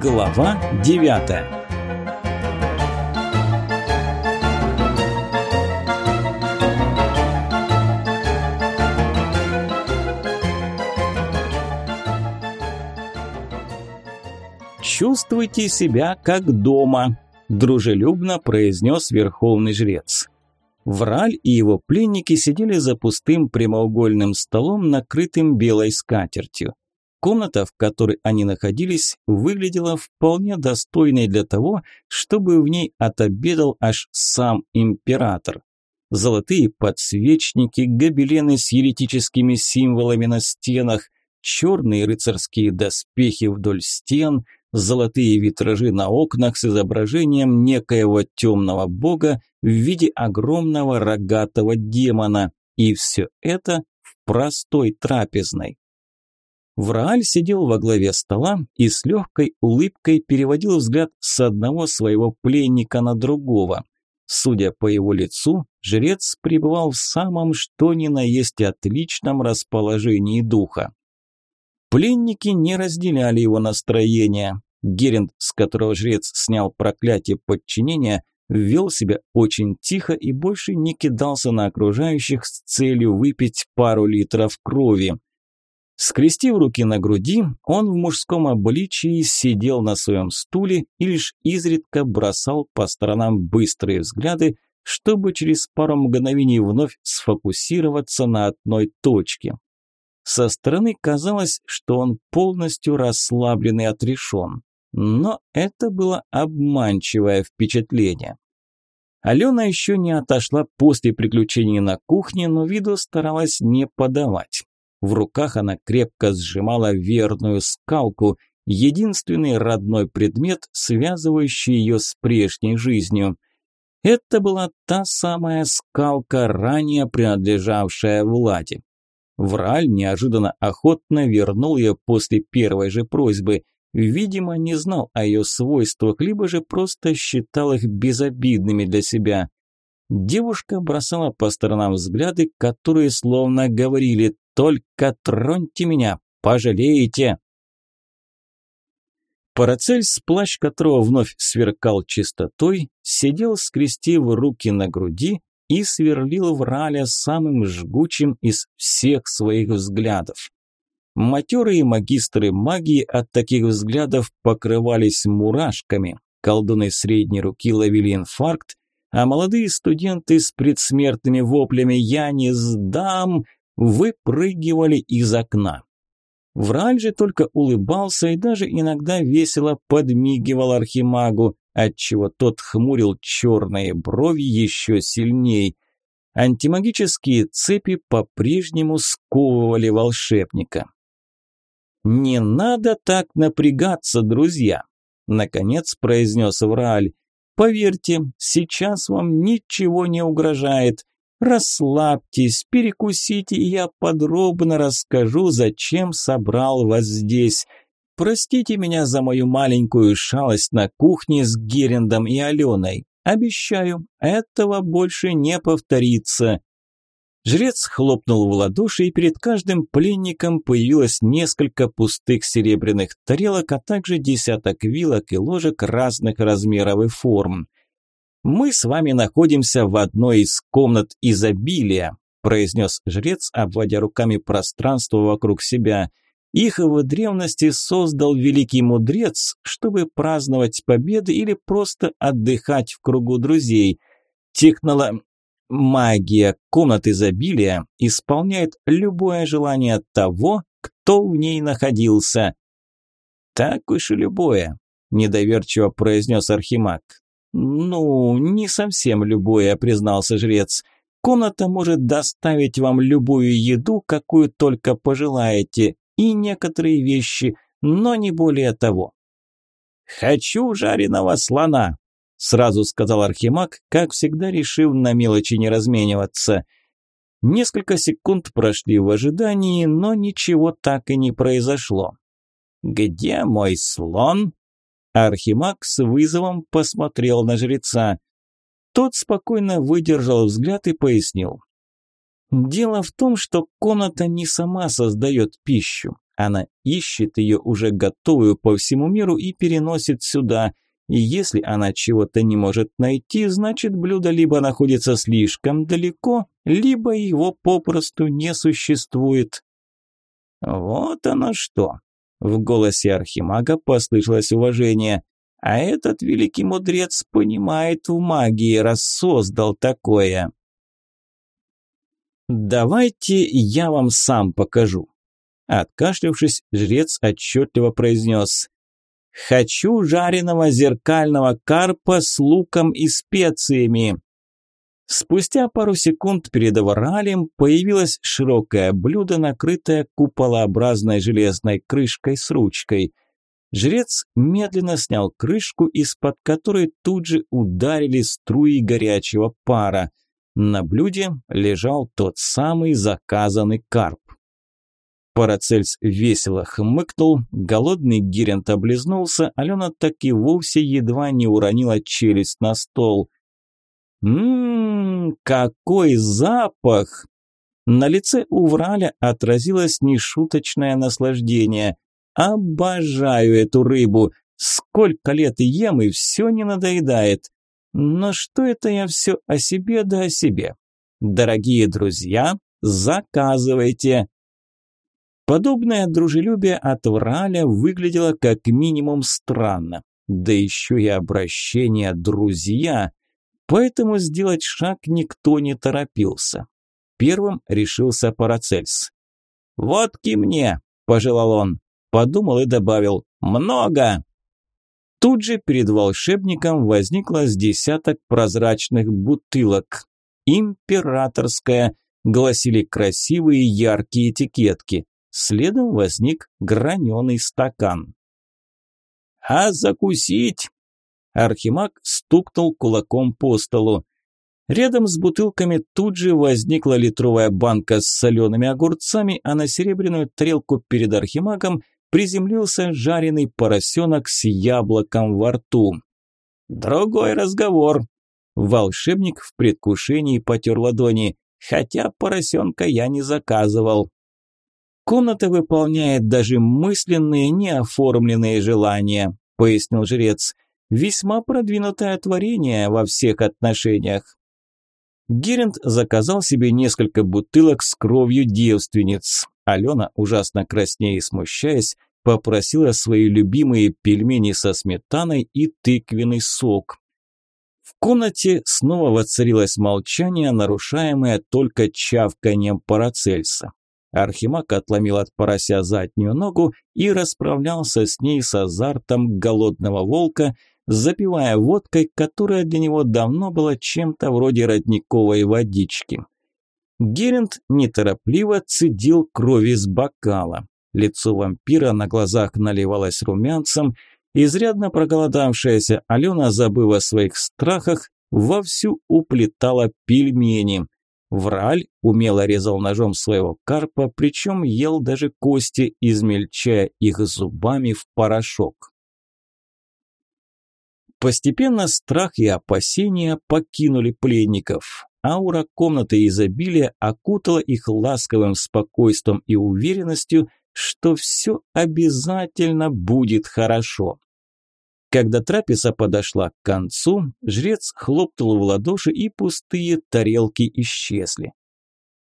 Глава девятая «Чувствуйте себя как дома», – дружелюбно произнес верховный жрец. Враль и его пленники сидели за пустым прямоугольным столом, накрытым белой скатертью. Комната, в которой они находились, выглядела вполне достойной для того, чтобы в ней отобедал аж сам император. Золотые подсвечники, гобелены с еретическими символами на стенах, черные рыцарские доспехи вдоль стен – золотые витражи на окнах с изображением некоего темного бога в виде огромного рогатого демона. И все это в простой трапезной. Врааль сидел во главе стола и с легкой улыбкой переводил взгляд с одного своего пленника на другого. Судя по его лицу, жрец пребывал в самом что ни на есть отличном расположении духа. Пленники не разделяли его настроение. Геринд, с которого жрец снял проклятие подчинения, вел себя очень тихо и больше не кидался на окружающих с целью выпить пару литров крови. Скрестив руки на груди, он в мужском обличии сидел на своем стуле и лишь изредка бросал по сторонам быстрые взгляды, чтобы через пару мгновений вновь сфокусироваться на одной точке. Со стороны казалось, что он полностью расслаблен и отрешен. Но это было обманчивое впечатление. Алена еще не отошла после приключений на кухне, но виду старалась не подавать. В руках она крепко сжимала верную скалку, единственный родной предмет, связывающий ее с прежней жизнью. Это была та самая скалка, ранее принадлежавшая Владе. Враль неожиданно охотно вернул ее после первой же просьбы – Видимо, не знал о ее свойствах, либо же просто считал их безобидными для себя. Девушка бросала по сторонам взгляды, которые словно говорили «Только троньте меня, пожалеете!» Парацельс, плащ которого вновь сверкал чистотой, сидел, скрестив руки на груди и сверлил в Раля самым жгучим из всех своих взглядов. Матерые магистры магии от таких взглядов покрывались мурашками. Колдуны средней руки ловили инфаркт, а молодые студенты с предсмертными воплями «Я не сдам!» Выпрыгивали из окна. Враль же только улыбался и даже иногда весело подмигивал архимагу, отчего тот хмурил черные брови еще сильней. Антимагические цепи по-прежнему сковывали волшебника. «Не надо так напрягаться, друзья», – наконец произнес Врааль. «Поверьте, сейчас вам ничего не угрожает. Расслабьтесь, перекусите, и я подробно расскажу, зачем собрал вас здесь. Простите меня за мою маленькую шалость на кухне с Герендом и Аленой. Обещаю, этого больше не повторится. Жрец хлопнул в ладоши, и перед каждым пленником появилось несколько пустых серебряных тарелок, а также десяток вилок и ложек разных размеров и форм. «Мы с вами находимся в одной из комнат изобилия», произнес жрец, обводя руками пространство вокруг себя. «Их в древности создал великий мудрец, чтобы праздновать победы или просто отдыхать в кругу друзей». Техноло... Магия комнат изобилия исполняет любое желание того, кто в ней находился. Так уж и любое, недоверчиво произнес Архимаг. Ну, не совсем любое, признался жрец. Комната может доставить вам любую еду, какую только пожелаете, и некоторые вещи, но не более того. «Хочу жареного слона», сразу сказал Архимаг, как всегда решив на мелочи не размениваться. Несколько секунд прошли в ожидании, но ничего так и не произошло. «Где мой слон?» Архимаг с вызовом посмотрел на жреца. Тот спокойно выдержал взгляд и пояснил. «Дело в том, что комната не сама создает пищу. Она ищет ее уже готовую по всему миру и переносит сюда. И если она чего-то не может найти, значит блюдо либо находится слишком далеко, либо его попросту не существует. Вот оно что. В голосе архимага послышалось уважение. А этот великий мудрец понимает в магии, раз создал такое. «Давайте я вам сам покажу». Откашлявшись, жрец отчетливо произнес «Хочу жареного зеркального карпа с луком и специями». Спустя пару секунд перед Авралем появилось широкое блюдо, накрытое куполообразной железной крышкой с ручкой. Жрец медленно снял крышку, из-под которой тут же ударили струи горячего пара – на блюде лежал тот самый заказанный карп. Парацельс весело хмыкнул, голодный Гирент облизнулся, Алена так и вовсе едва не уронила челюсть на стол. «Ммм, какой запах!» На лице у Враля отразилось нешуточное наслаждение. «Обожаю эту рыбу! Сколько лет ем, и все не надоедает!» Но что это я все о себе да о себе? Дорогие друзья, заказывайте. Подобное дружелюбие от Враля выглядело как минимум странно. Да еще и обращение «друзья». Поэтому сделать шаг никто не торопился. Первым решился Парацельс. «Водки мне!» – пожелал он. Подумал и добавил «много!» Тут же перед волшебником возникло с десяток прозрачных бутылок. «Императорская», гласили красивые яркие этикетки. Следом возник граненый стакан. «А закусить?» Архимаг стукнул кулаком по столу. Рядом с бутылками тут же возникла литровая банка с солеными огурцами, а на серебряную тарелку перед архимагом приземлился жареный поросенок с яблоком во рту. «Другой разговор!» Волшебник в предвкушении потер ладони, хотя поросенка я не заказывал. «Комната выполняет даже мысленные, неоформленные желания», – пояснил жрец. «Весьма продвинутое творение во всех отношениях». Геринд заказал себе несколько бутылок с кровью девственниц. Алена, ужасно краснея и смущаясь, попросила свои любимые пельмени со сметаной и тыквенный сок. В комнате снова воцарилось молчание, нарушаемое только чавканием Парацельса. Архимаг отломил от порося заднюю ногу и расправлялся с ней с азартом голодного волка, запивая водкой, которая для него давно была чем-то вроде родниковой водички. Геринд неторопливо цедил кровь из бокала. Лицо вампира на глазах наливалось румянцем, изрядно проголодавшаяся Алена, забыв о своих страхах, вовсю уплетала пельмени. Враль умело резал ножом своего карпа, причем ел даже кости, измельчая их зубами в порошок. Постепенно страх и опасения покинули пленников. Аура комнаты изобилия окутала их ласковым спокойствием и уверенностью, что все обязательно будет хорошо. Когда трапеза подошла к концу, жрец хлопнул в ладоши, и пустые тарелки исчезли.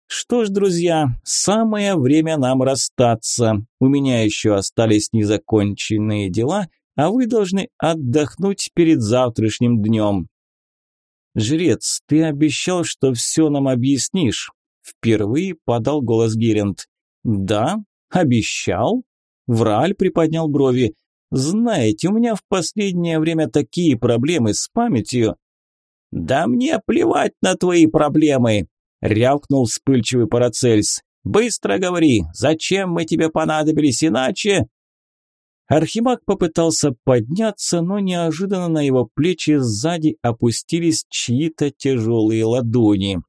Что ж, друзья, самое время нам расстаться. У меня еще остались незаконченные дела, а вы должны отдохнуть перед завтрашним днем. «Жрец, ты обещал, что все нам объяснишь», – впервые подал голос Герент. «Да, обещал?» Враль приподнял брови. «Знаете, у меня в последнее время такие проблемы с памятью». «Да мне плевать на твои проблемы», – рявкнул вспыльчивый Парацельс. «Быстро говори, зачем мы тебе понадобились иначе?» Архимаг попытался подняться, но неожиданно на его плечи сзади опустились чьи-то тяжелые ладони.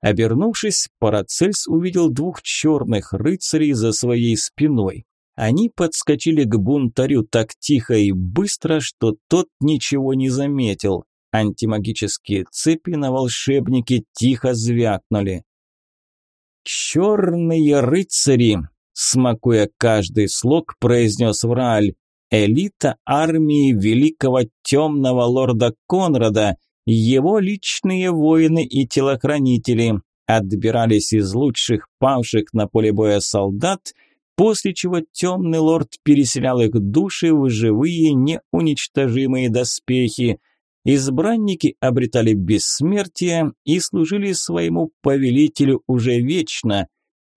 Обернувшись, Парацельс увидел двух черных рыцарей за своей спиной. Они подскочили к бунтарю так тихо и быстро, что тот ничего не заметил. Антимагические цепи на волшебнике тихо звякнули. «Черные рыцари!» Смакуя каждый слог, произнес Врааль. Элита армии великого темного лорда Конрада, его личные воины и телохранители, отбирались из лучших павших на поле боя солдат, после чего темный лорд переселял их души в живые неуничтожимые доспехи. Избранники обретали бессмертие и служили своему повелителю уже вечно.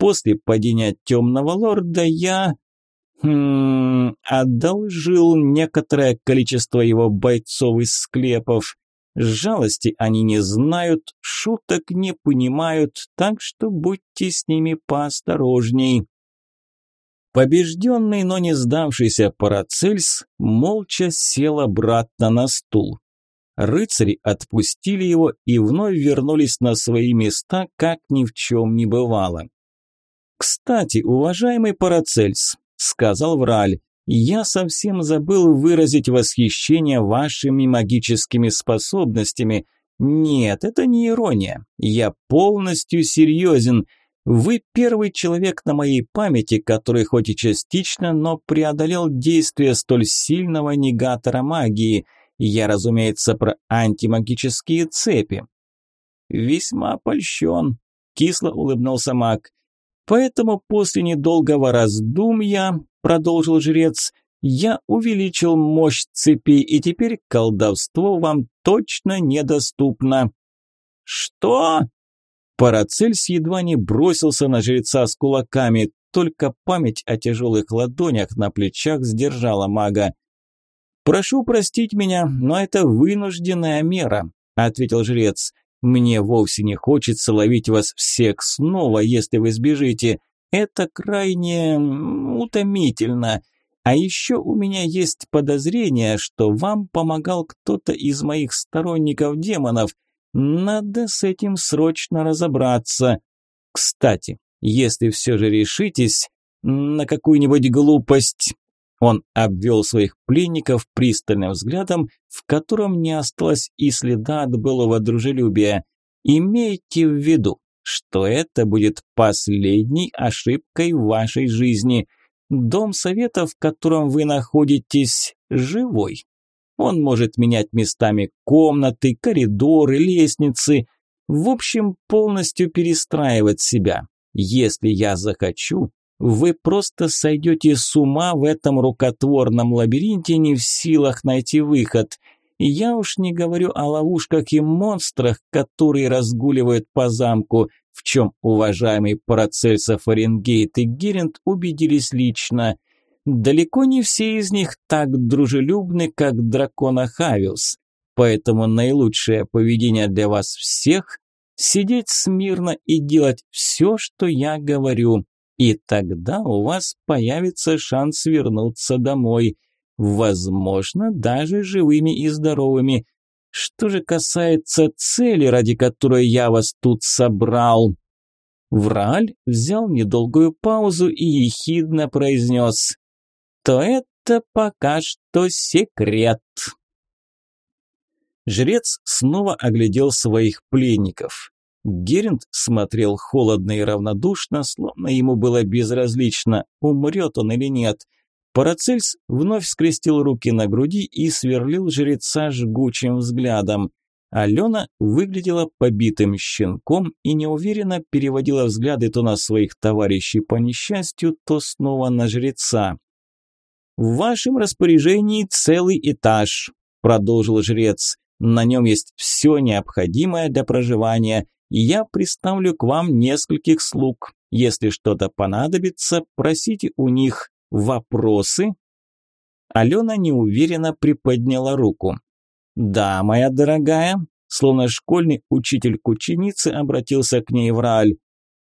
После падения темного лорда я... Хм, одолжил некоторое количество его бойцов из склепов. Жалости они не знают, шуток не понимают, так что будьте с ними поосторожней. Побежденный, но не сдавшийся Парацельс молча сел обратно на стул. Рыцари отпустили его и вновь вернулись на свои места, как ни в чем не бывало. «Кстати, уважаемый Парацельс», – сказал Враль, я совсем забыл выразить восхищение вашими магическими способностями. Нет, это не ирония. Я полностью серьезен. Вы первый человек на моей памяти, который хоть и частично, но преодолел действие столь сильного негатора магии. Я, разумеется, про антимагические цепи. Весьма польщен, кисло улыбнулся маг. Поэтому после недолгого раздумья продолжил жрец, я увеличил мощь цепи, и теперь колдовство вам точно недоступно. Что? Парацельс едва не бросился на жреца с кулаками, только память о тяжелых ладонях на плечах сдержала мага. «Прошу простить меня, но это вынужденная мера», – ответил жрец. «Мне вовсе не хочется ловить вас всех снова, если вы сбежите. Это крайне утомительно. А еще у меня есть подозрение, что вам помогал кто-то из моих сторонников демонов. Надо с этим срочно разобраться. Кстати, если все же решитесь на какую-нибудь глупость, он обвел своих пленников пристальным взглядом, в котором не осталось и следа от былого дружелюбия. Имейте в виду, что это будет последней ошибкой в вашей жизни. Дом совета, в котором вы находитесь, живой. Он может менять местами комнаты, коридоры, лестницы, в общем, полностью перестраивать себя. Если я захочу, вы просто сойдете с ума в этом рукотворном лабиринте, не в силах найти выход – я уж не говорю о ловушках и монстрах, которые разгуливают по замку, в чем уважаемый Парацельсов Оренгейт и Геринд убедились лично. Далеко не все из них так дружелюбны, как дракона Хавиус. Поэтому наилучшее поведение для вас всех – сидеть смирно и делать все, что я говорю. И тогда у вас появится шанс вернуться домой – возможно, даже живыми и здоровыми. Что же касается цели, ради которой я вас тут собрал, Враль взял недолгую паузу и ехидно произнес, то это пока что секрет. Жрец снова оглядел своих пленников. Геринд смотрел холодно и равнодушно, словно ему было безразлично, умрет он или нет – Парацельс вновь скрестил руки на груди и сверлил жреца жгучим взглядом. Алена выглядела побитым щенком и неуверенно переводила взгляды то на своих товарищей по несчастью, то снова на жреца. «В вашем распоряжении целый этаж», – продолжил жрец. «На нем есть все необходимое для проживания. Я приставлю к вам нескольких слуг. Если что-то понадобится, просите у них. Вопросы? Алена неуверенно приподняла руку. «Да, моя дорогая», словно школьный учитель к ученице обратился к ней в Рааль.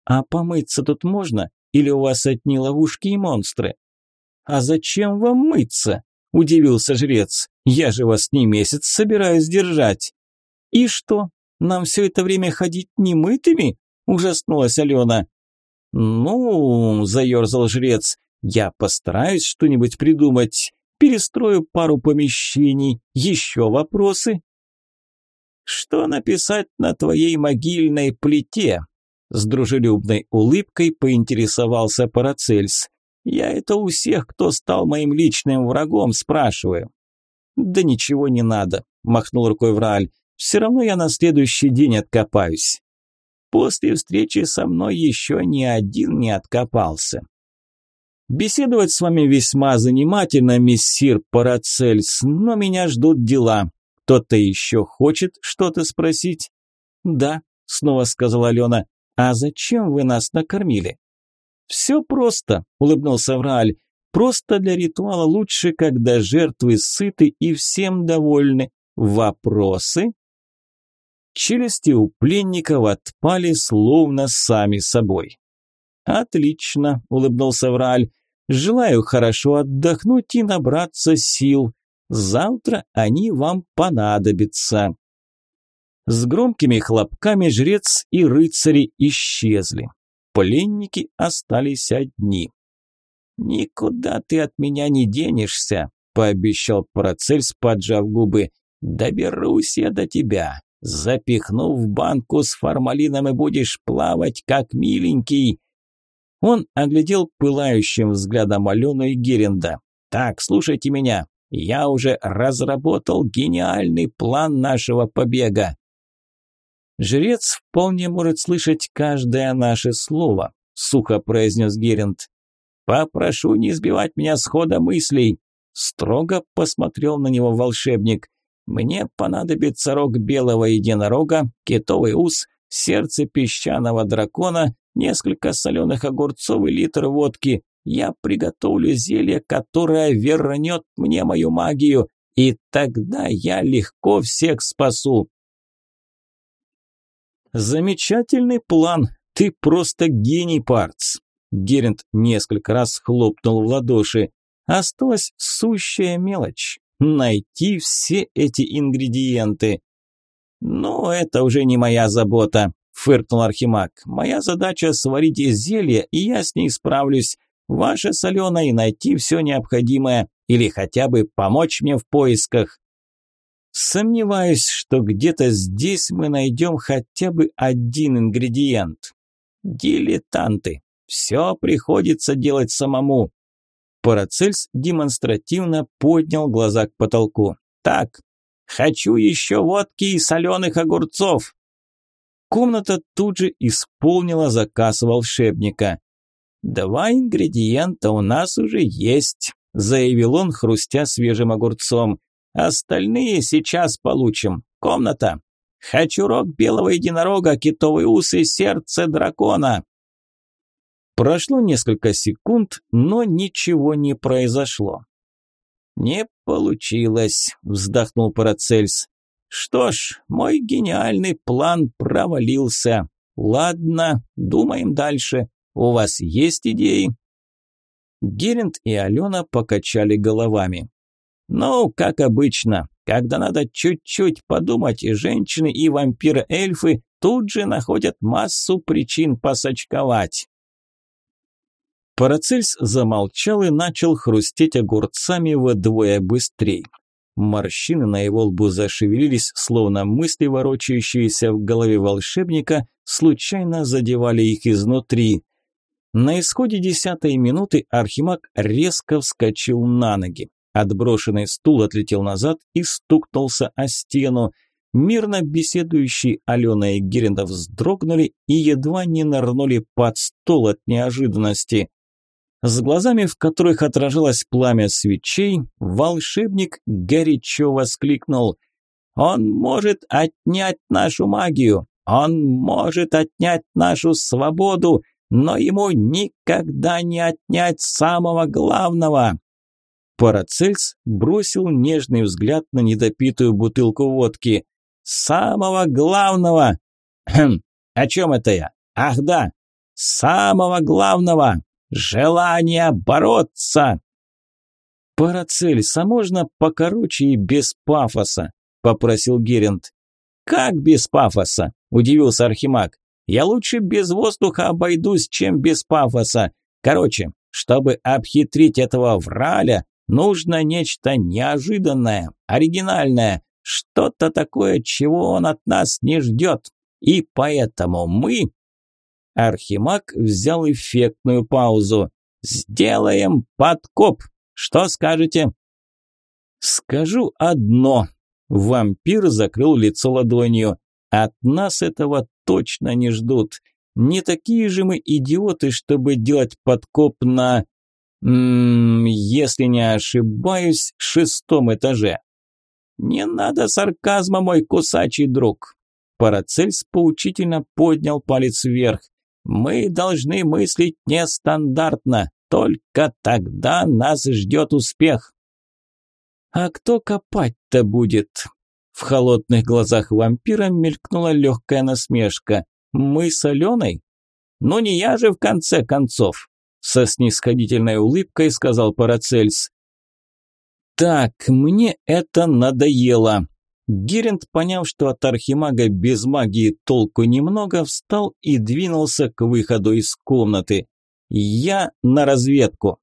«А помыться тут можно? Или у вас одни ловушки и монстры?» «А зачем вам мыться?» – удивился жрец. «Я же вас не месяц собираюсь держать». «И что, нам все это время ходить немытыми?» – ужаснулась Алена. «Ну», – заерзал жрец, я постараюсь что-нибудь придумать, перестрою пару помещений. Еще вопросы? Что написать на твоей могильной плите? С дружелюбной улыбкой поинтересовался Парацельс. «Я это у всех, кто стал моим личным врагом, спрашиваю». «Да ничего не надо», – махнул рукой Врааль. «Все равно я на следующий день откопаюсь». После встречи со мной еще ни один не откопался. Беседовать с вами весьма занимательно, миссир Парацельс, но меня ждут дела. Кто-то еще хочет что-то спросить? Да, снова сказала Алена. А зачем вы нас накормили? Все просто, улыбнулся Врааль. Просто для ритуала лучше, когда жертвы сыты и всем довольны. Вопросы? Челюсти у пленников отпали словно сами собой. «Отлично», – улыбнулся Враль. «Желаю хорошо отдохнуть и набраться сил. Завтра они вам понадобятся». С громкими хлопками жрец и рыцари исчезли. Пленники остались одни. «Никуда ты от меня не денешься», – пообещал Парацельс, поджав губы. «Доберусь я до тебя. Запихну в банку с формалином и будешь плавать, как миленький». Он оглядел пылающим взглядом Алену и Геренда. «Так, слушайте меня. Я уже разработал гениальный план нашего побега». «Жрец вполне может слышать каждое наше слово», – сухо произнес Геринд. «Попрошу не сбивать меня с хода мыслей», – строго посмотрел на него волшебник. Мне понадобится рог белого единорога, китовый ус, сердце песчаного дракона, несколько соленых огурцов и литр водки. Я приготовлю зелье, которое вернет мне мою магию, и тогда я легко всех спасу. Замечательный план. Ты просто гений, Парц. Герент несколько раз хлопнул в ладоши. Осталась сущая мелочь найти все эти ингредиенты. «Ну, это уже не моя забота», – фыркнул Архимаг. «Моя задача – сварить зелье, и я с ней справлюсь. Ваша солена и найти все необходимое, или хотя бы помочь мне в поисках». Сомневаюсь, что где-то здесь мы найдем хотя бы один ингредиент. Дилетанты. Все приходится делать самому. Парацельс демонстративно поднял глаза к потолку. «Так, хочу еще водки и соленых огурцов!» Комната тут же исполнила заказ волшебника. «Два ингредиента у нас уже есть», – заявил он, хрустя свежим огурцом. «Остальные сейчас получим. Комната. Хочу рог белого единорога, китовый ус и сердце дракона». Прошло несколько секунд, но ничего не произошло. «Не получилось», – вздохнул Парацельс. «Что ж, мой гениальный план провалился. Ладно, думаем дальше. У вас есть идеи?» Геринд и Алена покачали головами. «Ну, как обычно, когда надо чуть-чуть подумать, и женщины, и вампиры-эльфы тут же находят массу причин посочковать». Парацельс замолчал и начал хрустеть огурцами вдвое быстрее. Морщины на его лбу зашевелились, словно мысли, ворочающиеся в голове волшебника, случайно задевали их изнутри. На исходе десятой минуты Архимаг резко вскочил на ноги. Отброшенный стул отлетел назад и стукнулся о стену. Мирно беседующие Алена и Герендов вздрогнули и едва не нырнули под стол от неожиданности. С глазами, в которых отражалось пламя свечей, волшебник горячо воскликнул. «Он может отнять нашу магию! Он может отнять нашу свободу, но ему никогда не отнять самого главного!» Парацельс бросил нежный взгляд на недопитую бутылку водки. «Самого главного!» «Хм, о чем это я? Ах да, самого главного!» Желание бороться!» «Парацельс, а можно покороче и без пафоса?» – попросил Герент. «Как без пафоса?» – удивился Архимаг. «Я лучше без воздуха обойдусь, чем без пафоса. Короче, чтобы обхитрить этого враля, нужно нечто неожиданное, оригинальное, что-то такое, чего он от нас не ждет. И поэтому мы Архимаг взял эффектную паузу. «Сделаем подкоп! Что скажете?» «Скажу одно». Вампир закрыл лицо ладонью. «От нас этого точно не ждут. Не такие же мы идиоты, чтобы делать подкоп на... М -м, если не ошибаюсь, шестом этаже». «Не надо сарказма, мой кусачий друг!» Парацельс поучительно поднял палец вверх. «Мы должны мыслить нестандартно. Только тогда нас ждет успех». «А кто копать-то будет?» В холодных глазах вампира мелькнула легкая насмешка. «Мы с Аленой?» «Ну не я же в конце концов!» Со снисходительной улыбкой сказал Парацельс. «Так, мне это надоело!» Геринд, поняв, что от архимага без магии толку немного, встал и двинулся к выходу из комнаты. «Я на разведку!»